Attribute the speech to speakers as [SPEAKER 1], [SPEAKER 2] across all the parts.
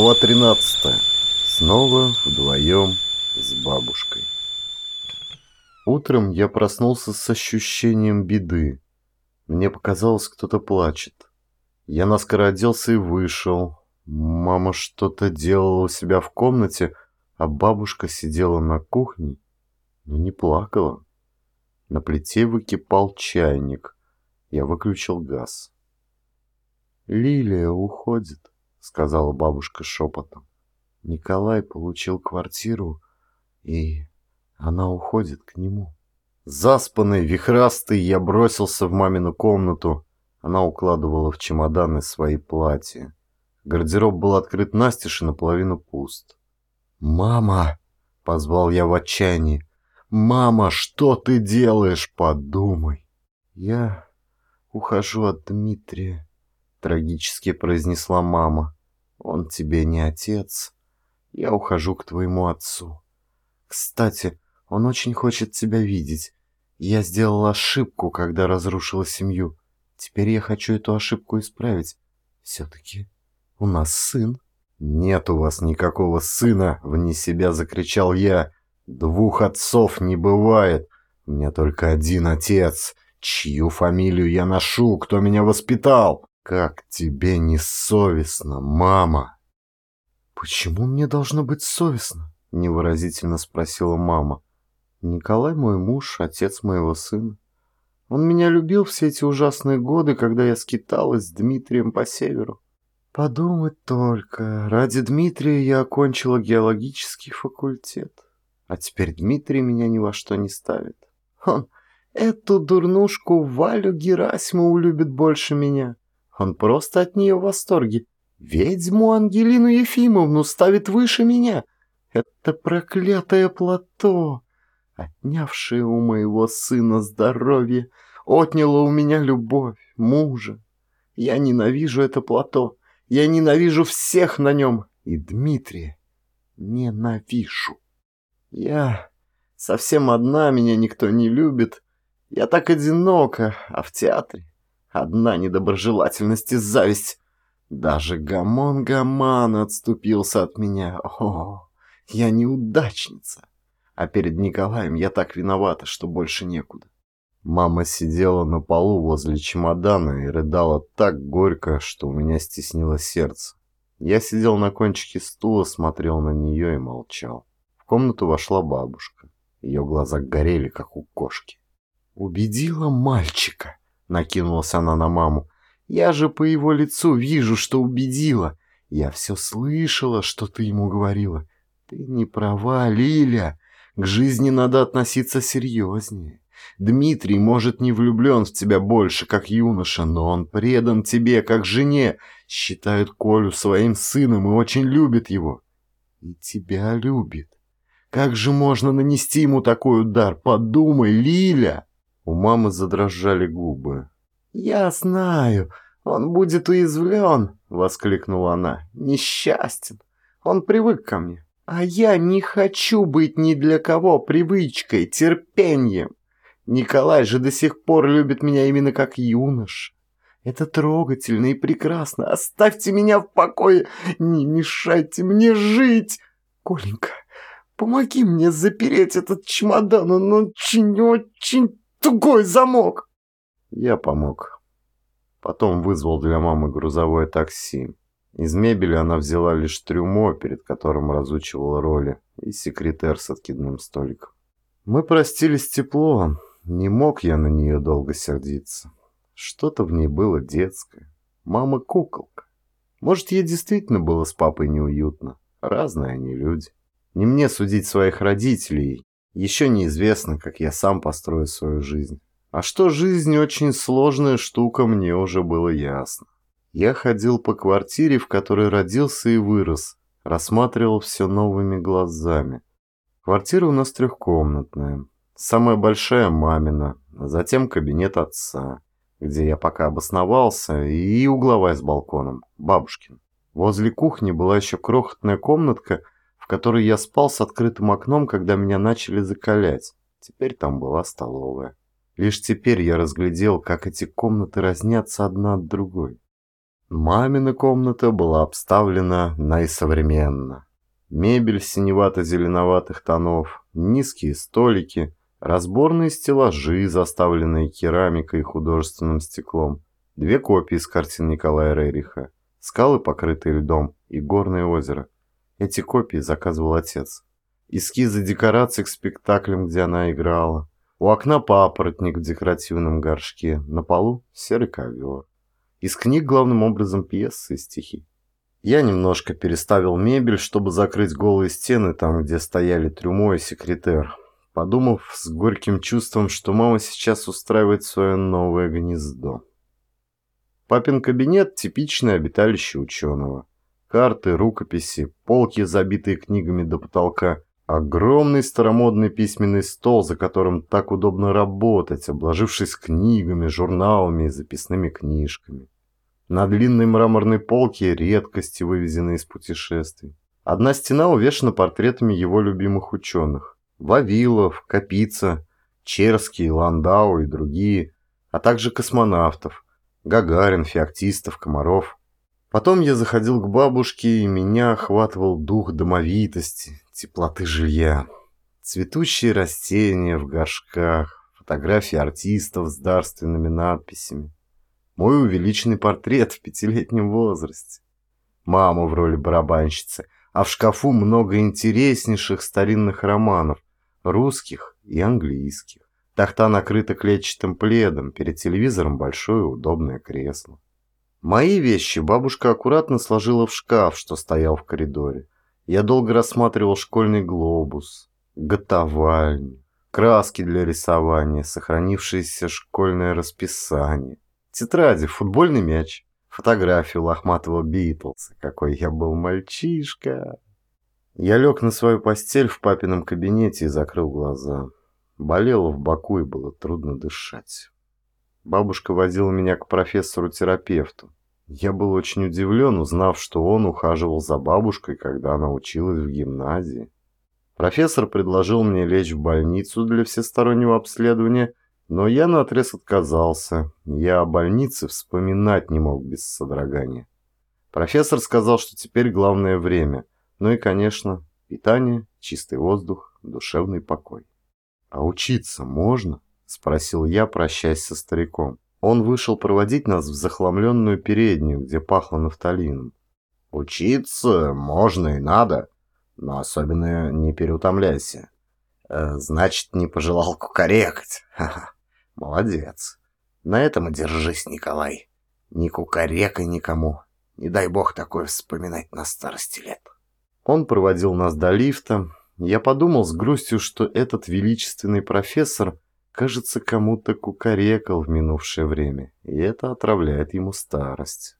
[SPEAKER 1] Глава 13. Снова вдвоем с бабушкой. Утром я проснулся с ощущением беды. Мне показалось, кто-то плачет. Я наскоро оделся и вышел. Мама что-то делала у себя в комнате, а бабушка сидела на кухне, но не плакала. На плите выкипал чайник. Я выключил газ. «Лилия уходит», — сказала бабушка шепотом. «Николай получил квартиру, и она уходит к нему». Заспанный, вихрастый, я бросился в мамину комнату. Она укладывала в чемоданы свои платья. Гардероб был открыт настежь и наполовину пуст. «Мама!» — позвал я в отчаянии. «Мама, что ты делаешь? Подумай!» «Я ухожу от Дмитрия», — трагически произнесла мама. «Он тебе не отец. Я ухожу к твоему отцу. Кстати, он очень хочет тебя видеть. Я сделала ошибку, когда разрушила семью. Теперь я хочу эту ошибку исправить. Все-таки у нас сын». «Нет у вас никакого сына!» — вне себя закричал я. «Двух отцов не бывает. У меня только один отец. Чью фамилию я ношу? Кто меня воспитал?» «Как тебе не совестно, мама?» «Почему мне должно быть совестно?» — невыразительно спросила мама. «Николай мой муж, отец моего сына. Он меня любил все эти ужасные годы, когда я скиталась с Дмитрием по северу. Подумать только, ради Дмитрия я окончила геологический факультет. А теперь Дмитрий меня ни во что не ставит. Он эту дурнушку Валю Герасимову любит больше меня. Он просто от нее в восторге. Ведьму Ангелину Ефимовну ставит выше меня. Это проклятое плато, отнявшее у моего сына здоровье, отняло у меня любовь, мужа. Я ненавижу это плато. Я ненавижу всех на нем. И Дмитрия ненавижу. Я совсем одна, меня никто не любит. Я так одинока, а в театре Одна недоброжелательность и зависть. Даже Гамон Гаман отступился от меня. О, я неудачница. А перед Николаем я так виновата, что больше некуда. Мама сидела на полу возле чемодана и рыдала так горько, что у меня стеснило сердце. Я сидел на кончике стула, смотрел на нее и молчал. В комнату вошла бабушка. Ее глаза горели, как у кошки. «Убедила мальчика!» Накинулась она на маму. «Я же по его лицу вижу, что убедила. Я все слышала, что ты ему говорила. Ты не права, Лиля. К жизни надо относиться серьезнее. Дмитрий, может, не влюблен в тебя больше, как юноша, но он предан тебе, как жене, считает Колю своим сыном и очень любит его. И тебя любит. Как же можно нанести ему такой удар? Подумай, Лиля!» У мамы задрожали губы. «Я знаю, он будет уязвлен!» — воскликнула она. «Несчастен! Он привык ко мне. А я не хочу быть ни для кого привычкой, терпением. Николай же до сих пор любит меня именно как юнош. Это трогательно и прекрасно. Оставьте меня в покое, не мешайте мне жить. Коленька, помоги мне запереть этот чемодан, он очень-очень тугой замок!» Я помог. Потом вызвал для мамы грузовое такси. Из мебели она взяла лишь трюмо, перед которым разучивала роли, и секретер с откидным столиком. Мы простились тепло. Не мог я на нее долго сердиться. Что-то в ней было детское. Мама куколка. Может, ей действительно было с папой неуютно. Разные они люди. Не мне судить своих родителей, еще неизвестно, как я сам построю свою жизнь. А что жизнь очень сложная штука, мне уже было ясно. Я ходил по квартире, в которой родился и вырос, рассматривал все новыми глазами. Квартира у нас трехкомнатная. Самая большая мамина, затем кабинет отца, где я пока обосновался, и угловая с балконом, бабушкин. Возле кухни была еще крохотная комнатка, которой я спал с открытым окном, когда меня начали закалять. Теперь там была столовая. Лишь теперь я разглядел, как эти комнаты разнятся одна от другой. Мамина комната была обставлена наисовременно. Мебель синевато-зеленоватых тонов, низкие столики, разборные стеллажи, заставленные керамикой и художественным стеклом, две копии с картин Николая Рериха, скалы, покрытые льдом, и горное озеро. Эти копии заказывал отец. Эскизы декораций к спектаклям, где она играла. У окна папоротник в декоративном горшке, на полу серый ковер. Из книг главным образом пьесы и стихи. Я немножко переставил мебель, чтобы закрыть голые стены там, где стояли трюмо и секретер, подумав с горьким чувством, что мама сейчас устраивает свое новое гнездо. Папин кабинет – типичное обиталище ученого. Карты, рукописи, полки, забитые книгами до потолка, огромный старомодный письменный стол, за которым так удобно работать, обложившись книгами, журналами и записными книжками. На длинной мраморной полке редкости, вывезенные из путешествий. Одна стена увешана портретами его любимых ученых. Вавилов, Капица, Черский, Ландау и другие, а также космонавтов. Гагарин, Феоктистов, Комаров. Потом я заходил к бабушке, и меня охватывал дух домовитости, теплоты жилья. Цветущие растения в горшках, фотографии артистов с дарственными надписями. Мой увеличенный портрет в пятилетнем возрасте. Мама в роли барабанщицы, а в шкафу много интереснейших старинных романов, русских и английских. Тахта накрыта клетчатым пледом, перед телевизором большое удобное кресло. Мои вещи бабушка аккуратно сложила в шкаф, что стоял в коридоре. Я долго рассматривал школьный глобус, готовальню, краски для рисования, сохранившееся школьное расписание. Тетради, футбольный мяч, фотографию лохматого Битлса. Какой я был мальчишка. Я лег на свою постель в папином кабинете и закрыл глаза. Болело в боку и было трудно дышать. Бабушка водила меня к профессору-терапевту. Я был очень удивлен, узнав, что он ухаживал за бабушкой, когда она училась в гимназии. Профессор предложил мне лечь в больницу для всестороннего обследования но я наотрез отказался. Я о больнице вспоминать не мог без содрогания. Профессор сказал, что теперь главное время. Ну и, конечно, питание, чистый воздух, душевный покой. «А учиться можно?» – спросил я, прощаясь со стариком. Он вышел проводить нас в захламленную переднюю, где пахло нафталином. «Учиться можно и надо, но особенно не переутомляйся. Э, значит, не пожелал кукарекать. Ха-ха. Молодец. На этом и держись, Николай. Ни кукарекай никому. Не дай бог такое вспоминать на старости лет. Он проводил нас до лифта. Я подумал с грустью, что этот величественный профессор, кажется, кому-то кукарекал в минувшее время, и это отравляет ему старость.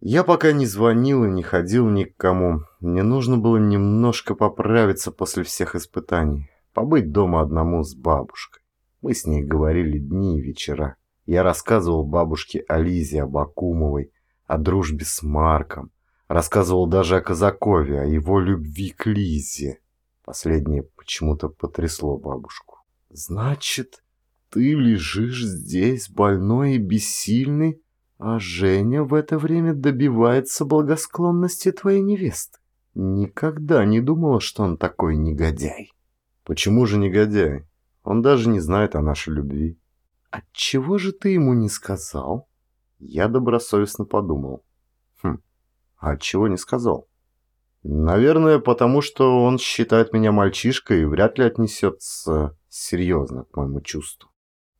[SPEAKER 1] Я пока не звонил и не ходил ни к кому. Мне нужно было немножко поправиться после всех испытаний, побыть дома одному с бабушкой. Мы с ней говорили дни и вечера. Я рассказывал бабушке о Лизе Абакумовой, о дружбе с Марком. Рассказывал даже о Казакове, о его любви к Лизе. Последнее почему-то потрясло бабушку. «Значит, ты лежишь здесь, больной и бессильный, а Женя в это время добивается благосклонности твоей невесты? Никогда не думала, что он такой негодяй». «Почему же негодяй? Он даже не знает о нашей любви. Отчего же ты ему не сказал? Я добросовестно подумал. Хм, а отчего не сказал? Наверное, потому что он считает меня мальчишкой и вряд ли отнесется серьезно к моему чувству.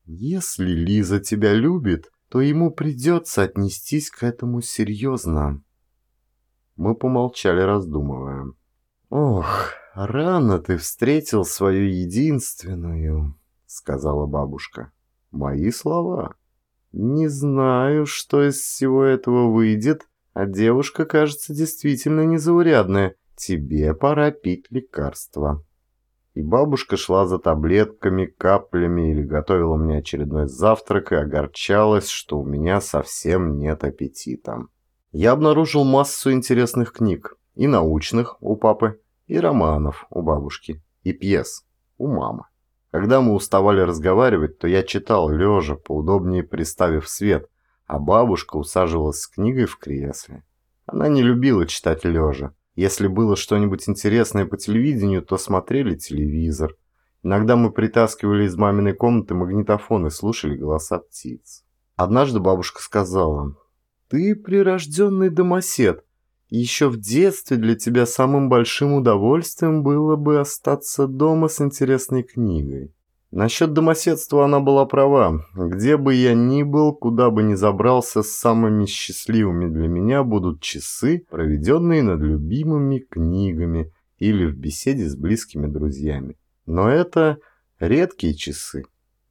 [SPEAKER 1] Если Лиза тебя любит, то ему придется отнестись к этому серьезно. Мы помолчали, раздумывая. Ох, «Рано ты встретил свою единственную», — сказала бабушка. «Мои слова. Не знаю, что из всего этого выйдет, а девушка, кажется, действительно незаурядная. Тебе пора пить лекарства». И бабушка шла за таблетками, каплями или готовила мне очередной завтрак и огорчалась, что у меня совсем нет аппетита. Я обнаружил массу интересных книг, и научных у папы, и романов у бабушки, и пьес у мамы. Когда мы уставали разговаривать, то я читал лежа, поудобнее приставив свет, а бабушка усаживалась с книгой в кресле. Она не любила читать лежа. Если было что-нибудь интересное по телевидению, то смотрели телевизор. Иногда мы притаскивали из маминой комнаты магнитофон и слушали голоса птиц. Однажды бабушка сказала, «Ты прирожденный домосед. Еще в детстве для тебя самым большим удовольствием было бы остаться дома с интересной книгой». Насчет домоседства она была права. Где бы я ни был, куда бы ни забрался, самыми счастливыми для меня будут часы, проведенные над любимыми книгами или в беседе с близкими друзьями. Но это редкие часы,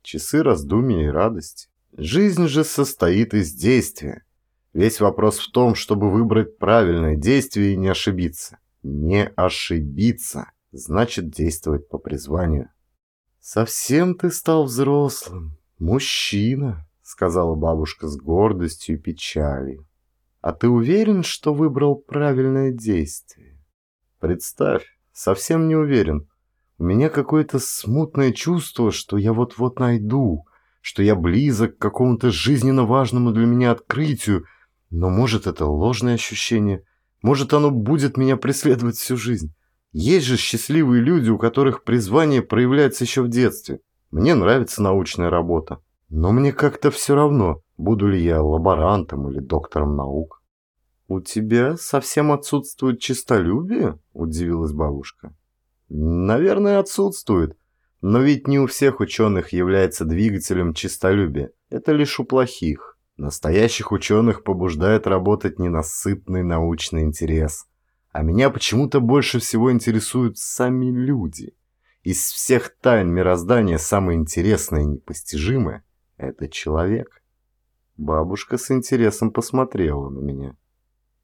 [SPEAKER 1] часы раздумий и радости. Жизнь же состоит из действия. Весь вопрос в том, чтобы выбрать правильное действие и не ошибиться. Не ошибиться значит действовать по призванию. «Совсем ты стал взрослым, мужчина», — сказала бабушка с гордостью и печалью. «А ты уверен, что выбрал правильное действие?» «Представь, совсем не уверен. У меня какое-то смутное чувство, что я вот-вот найду, что я близок к какому-то жизненно важному для меня открытию, но может это ложное ощущение, может оно будет меня преследовать всю жизнь. Есть же счастливые люди, у которых призвание проявляется еще в детстве. Мне нравится научная работа, но мне как-то все равно, буду ли я лаборантом или доктором наук. «У тебя совсем отсутствует честолюбие?» – удивилась бабушка. Наверное, отсутствует. Но ведь не у всех ученых является двигателем честолюбия. Это лишь у плохих. Настоящих ученых побуждает работать ненасытный научный интерес. А меня почему-то больше всего интересуют сами люди. Из всех тайн мироздания самое интересное и непостижимое – это человек. Бабушка с интересом посмотрела на меня.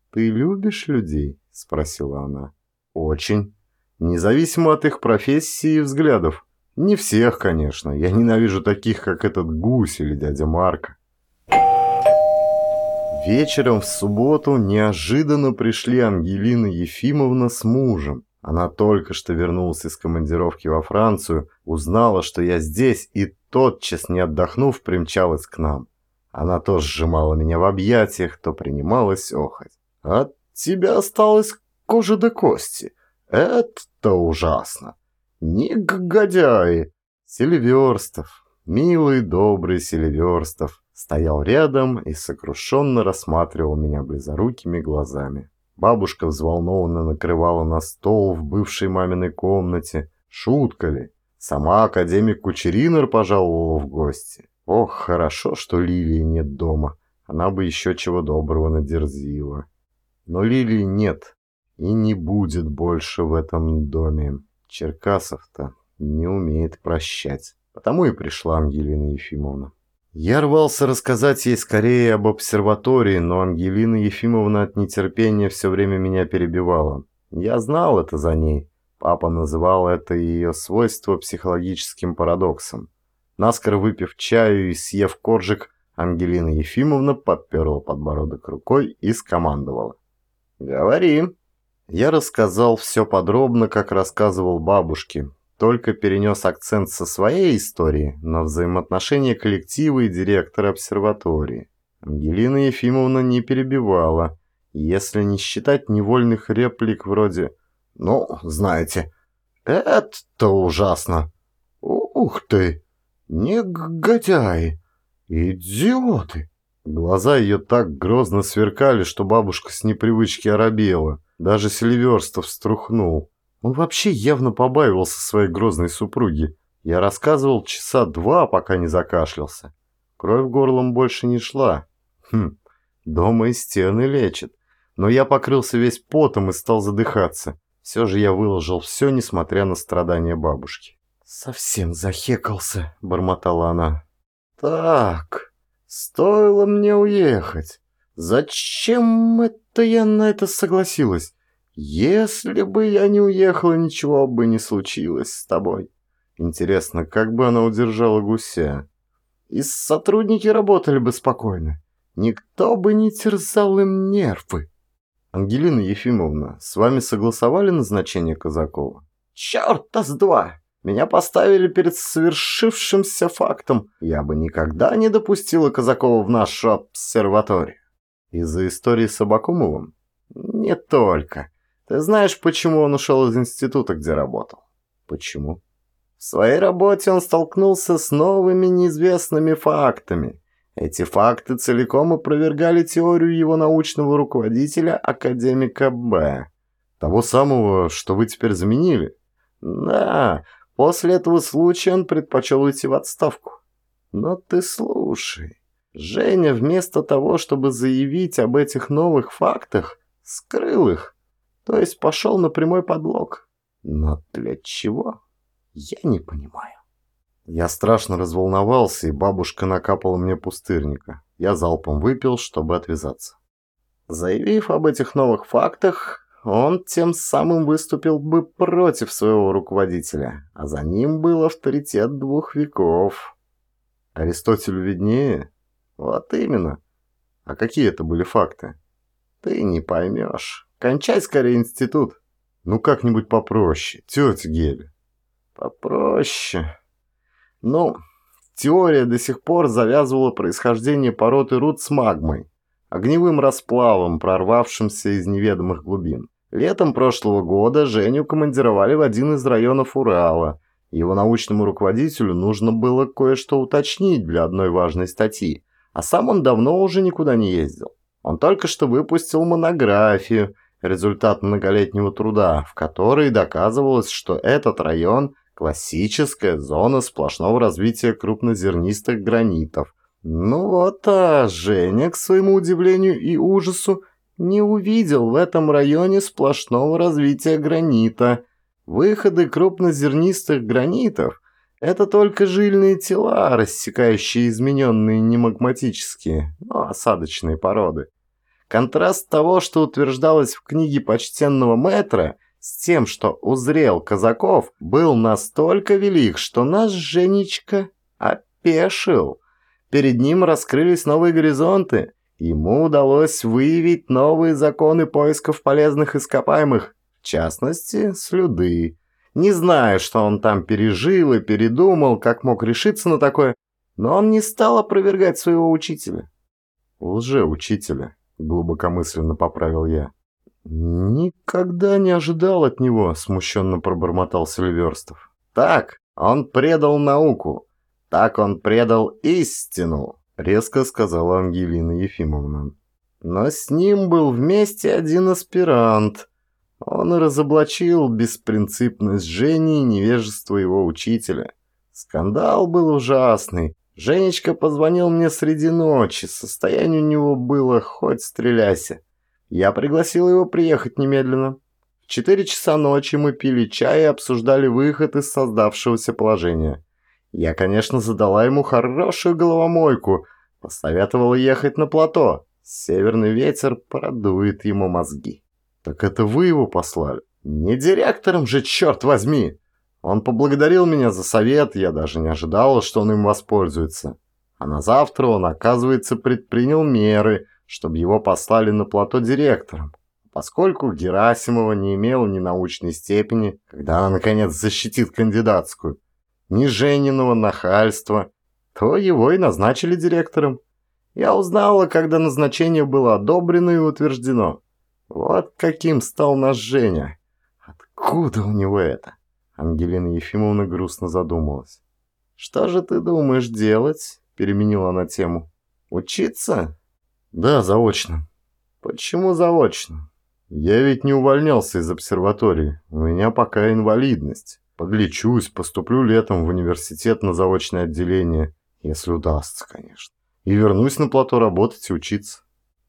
[SPEAKER 1] «Ты любишь людей?» – спросила она. «Очень» независимо от их профессии и взглядов. Не всех, конечно. Я ненавижу таких, как этот гусь или дядя Марка. Вечером в субботу неожиданно пришли Ангелина Ефимовна с мужем. Она только что вернулась из командировки во Францию, узнала, что я здесь, и тотчас, не отдохнув, примчалась к нам. Она то сжимала меня в объятиях, то принималась охоть. «От тебя осталась кожа до кости. Это ужасно. Негодяи. Селиверстов, милый, добрый Селиверстов, стоял рядом и сокрушенно рассматривал меня близорукими глазами. Бабушка взволнованно накрывала на стол в бывшей маминой комнате. Шутка ли? Сама академик Кучеринер пожаловала в гости. Ох, хорошо, что Лилии нет дома. Она бы еще чего доброго надерзила. Но Лилии нет и не будет больше в этом доме. Черкасов-то не умеет прощать. Потому и пришла Ангелина Ефимовна. Я рвался рассказать ей скорее об обсерватории, но Ангелина Ефимовна от нетерпения все время меня перебивала. Я знал это за ней. Папа называл это ее свойство психологическим парадоксом. Наскоро выпив чаю и съев коржик, Ангелина Ефимовна подперла подбородок рукой и скомандовала. «Говори!» Я рассказал все подробно, как рассказывал бабушке, только перенес акцент со своей истории на взаимоотношения коллектива и директора обсерватории. Ангелина Ефимовна не перебивала, если не считать невольных реплик вроде «Ну, знаете, это ужасно! Ух ты! Негодяи! Идиоты!» Глаза ее так грозно сверкали, что бабушка с непривычки оробела. Даже Селиверстов струхнул. Он вообще явно побаивался своей грозной супруги. Я рассказывал часа два, пока не закашлялся. Кровь горлом больше не шла. Хм, дома и стены лечат. Но я покрылся весь потом и стал задыхаться. Все же я выложил все, несмотря на страдания бабушки. «Совсем захекался», — бормотала она. «Так, стоило мне уехать. Зачем это я на это согласилась? Если бы я не уехала, ничего бы не случилось с тобой. Интересно, как бы она удержала гуся? И сотрудники работали бы спокойно. Никто бы не терзал им нервы. Ангелина Ефимовна, с вами согласовали назначение Казакова? Черта с два! Меня поставили перед совершившимся фактом. Я бы никогда не допустила Казакова в нашу обсерваторию. Из-за истории с Абакумовым? Не только. Ты знаешь, почему он ушел из института, где работал? Почему? В своей работе он столкнулся с новыми неизвестными фактами. Эти факты целиком опровергали теорию его научного руководителя, академика Б. Того самого, что вы теперь заменили? Да, после этого случая он предпочел уйти в отставку. Но ты слушай. Женя вместо того, чтобы заявить об этих новых фактах, скрыл их. То есть пошел на прямой подлог. Но для чего? Я не понимаю. Я страшно разволновался, и бабушка накапала мне пустырника. Я залпом выпил, чтобы отвязаться. Заявив об этих новых фактах, он тем самым выступил бы против своего руководителя, а за ним был авторитет двух веков. Аристотелю виднее? Вот именно. А какие это были факты? Ты не поймешь. Кончай скорее институт. Ну как-нибудь попроще, тетя Геля. Попроще. Ну, теория до сих пор завязывала происхождение пород и руд с магмой, огневым расплавом, прорвавшимся из неведомых глубин. Летом прошлого года Женю командировали в один из районов Урала. Его научному руководителю нужно было кое-что уточнить для одной важной статьи, а сам он давно уже никуда не ездил. Он только что выпустил монографию, результат многолетнего труда, в которой доказывалось, что этот район – классическая зона сплошного развития крупнозернистых гранитов. Ну вот, а Женя, к своему удивлению и ужасу, не увидел в этом районе сплошного развития гранита. Выходы крупнозернистых гранитов – это только жильные тела, рассекающие измененные не магматические, но осадочные породы. Контраст того, что утверждалось в книге почтенного мэтра, с тем, что узрел казаков, был настолько велик, что наш Женечка опешил. Перед ним раскрылись новые горизонты, Ему удалось выявить новые законы поисков полезных ископаемых, в частности, слюды. Не знаю, что он там пережил и передумал, как мог решиться на такое, но он не стал опровергать своего учителя. «Лже-учителя», — глубокомысленно поправил я. «Никогда не ожидал от него», — смущенно пробормотал Сильверстов. «Так, он предал науку. Так он предал истину» резко сказала Ангелина Ефимовна. Но с ним был вместе один аспирант. Он разоблачил беспринципность Жени и невежество его учителя. Скандал был ужасный. Женечка позвонил мне среди ночи, состояние у него было хоть стреляйся. Я пригласил его приехать немедленно. В четыре часа ночи мы пили чай и обсуждали выход из создавшегося положения. Я, конечно, задала ему хорошую головомойку, посоветовала ехать на плато. Северный ветер продует ему мозги. Так это вы его послали? Не директором же, черт возьми! Он поблагодарил меня за совет, я даже не ожидала, что он им воспользуется. А на завтра он, оказывается, предпринял меры, чтобы его послали на плато директором. Поскольку Герасимова не имела ни научной степени, когда она, наконец, защитит кандидатскую, ни Жениного нахальства, то его и назначили директором. Я узнала, когда назначение было одобрено и утверждено. Вот каким стал наш Женя. Откуда у него это? Ангелина Ефимовна грустно задумалась. «Что же ты думаешь делать?» – переменила она тему. «Учиться?» «Да, заочно». «Почему заочно?» «Я ведь не увольнялся из обсерватории. У меня пока инвалидность. Подлечусь, поступлю летом в университет на заочное отделение, если удастся, конечно. И вернусь на плато работать и учиться.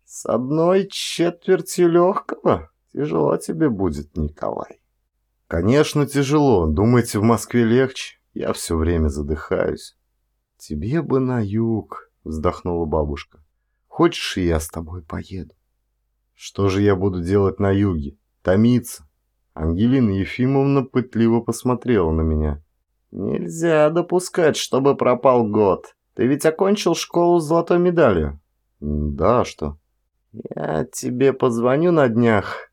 [SPEAKER 1] С одной четвертью легкого тяжело тебе будет, Николай. Конечно, тяжело. Думаете, в Москве легче? Я все время задыхаюсь. Тебе бы на юг, вздохнула бабушка. Хочешь, я с тобой поеду? Что же я буду делать на юге? Томиться? Ангелина Ефимовна пытливо посмотрела на меня. «Нельзя допускать, чтобы пропал год. Ты ведь окончил школу с золотой медалью?» «Да, что?» «Я тебе позвоню на днях.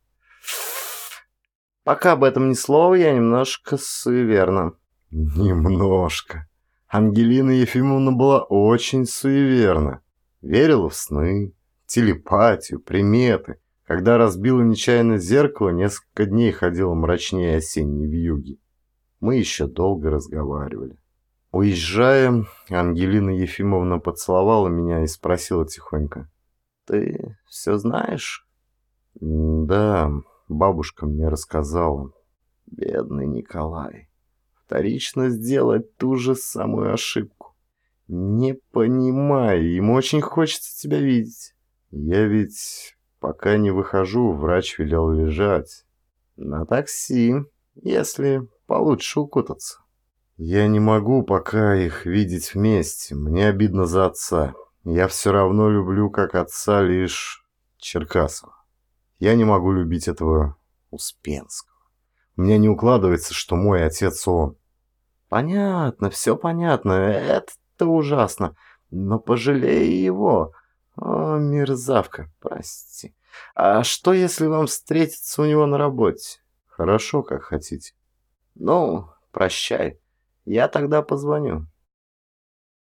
[SPEAKER 1] Пока об этом ни слова, я немножко суеверна. Немножко. Ангелина Ефимовна была очень суеверна. Верила в сны, телепатию, приметы. Когда разбила нечаянно зеркало, несколько дней ходила мрачнее осенней вьюги. Мы еще долго разговаривали. Уезжая, Ангелина Ефимовна поцеловала меня и спросила тихонько. «Ты все знаешь?» «Да, бабушка мне рассказала». «Бедный Николай. Вторично сделать ту же самую ошибку. Не понимаю, ему очень хочется тебя видеть. Я ведь пока не выхожу, врач велел лежать. На такси, если получше укутаться». Я не могу пока их видеть вместе. Мне обидно за отца. Я все равно люблю как отца лишь Черкасова. Я не могу любить этого Успенского. У меня не укладывается, что мой отец он. Понятно, все понятно. Это ужасно. Но пожалей его. О, мерзавка, прости. А что, если вам встретиться у него на работе? Хорошо, как хотите. Ну, прощай. Я тогда позвоню.